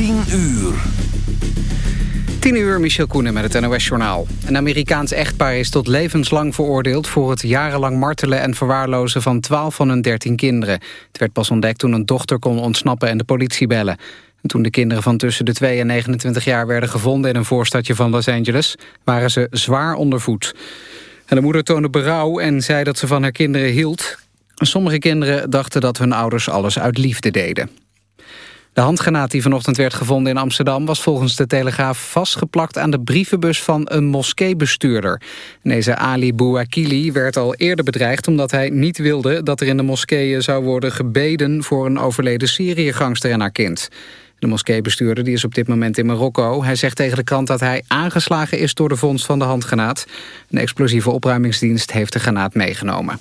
10 uur. 10 uur, Michel Koenen met het NOS-journaal. Een Amerikaans echtpaar is tot levenslang veroordeeld... voor het jarenlang martelen en verwaarlozen van 12 van hun 13 kinderen. Het werd pas ontdekt toen een dochter kon ontsnappen en de politie bellen. En toen de kinderen van tussen de 2 en 29 jaar werden gevonden... in een voorstadje van Los Angeles, waren ze zwaar ondervoed. En de moeder toonde berouw en zei dat ze van haar kinderen hield. Sommige kinderen dachten dat hun ouders alles uit liefde deden. De handgranaat die vanochtend werd gevonden in Amsterdam... was volgens de Telegraaf vastgeplakt aan de brievenbus van een moskeebestuurder. Deze Ali Bouakili werd al eerder bedreigd... omdat hij niet wilde dat er in de moskeeën zou worden gebeden... voor een overleden Syrië-gangster en haar kind. De moskeebestuurder die is op dit moment in Marokko. Hij zegt tegen de krant dat hij aangeslagen is door de vondst van de handgranaat. Een explosieve opruimingsdienst heeft de granaat meegenomen.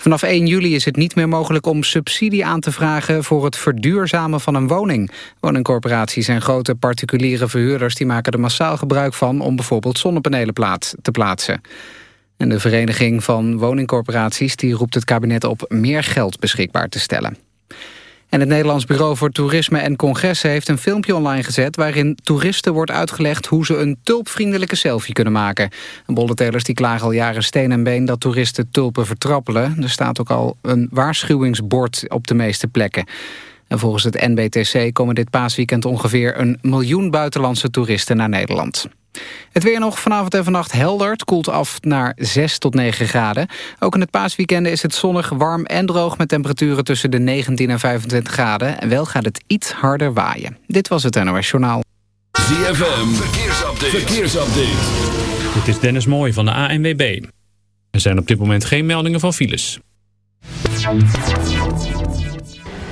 Vanaf 1 juli is het niet meer mogelijk om subsidie aan te vragen voor het verduurzamen van een woning. Woningcorporaties en grote particuliere verhuurders die maken er massaal gebruik van om bijvoorbeeld zonnepanelen te plaatsen. En de Vereniging van Woningcorporaties die roept het kabinet op meer geld beschikbaar te stellen. En het Nederlands Bureau voor Toerisme en Congressen heeft een filmpje online gezet... waarin toeristen wordt uitgelegd hoe ze een tulpvriendelijke selfie kunnen maken. Bolletelers die klagen al jaren steen en been dat toeristen tulpen vertrappelen. Er staat ook al een waarschuwingsbord op de meeste plekken. En volgens het NBTC komen dit paasweekend ongeveer een miljoen buitenlandse toeristen naar Nederland. Het weer nog vanavond en vannacht helder. Het koelt af naar 6 tot 9 graden. Ook in het paasweekend is het zonnig, warm en droog... met temperaturen tussen de 19 en 25 graden. En wel gaat het iets harder waaien. Dit was het NOS Journaal. ZFM, verkeersupdate. verkeersupdate. Dit is Dennis Mooij van de ANWB. Er zijn op dit moment geen meldingen van files.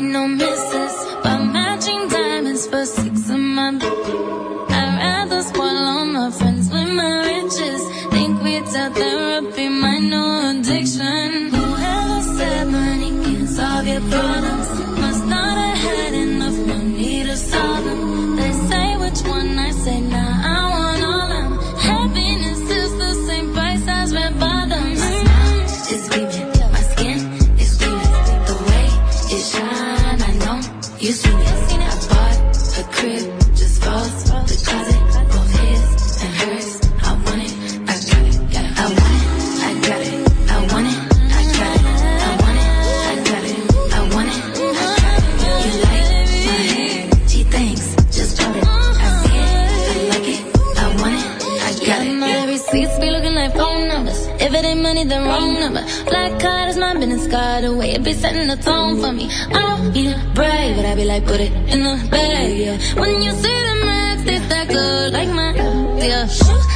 Não no misses. God has my been a away. it be setting the tone for me. I don't be brave, but I be like, put it in the bag, yeah. When you see the max, it's that good, like my, yeah.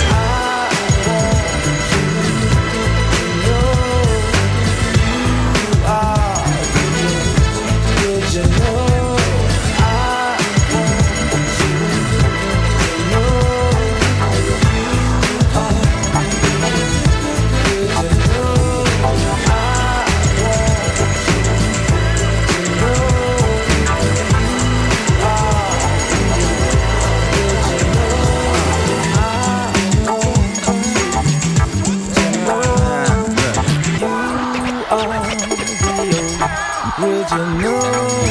you know.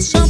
So.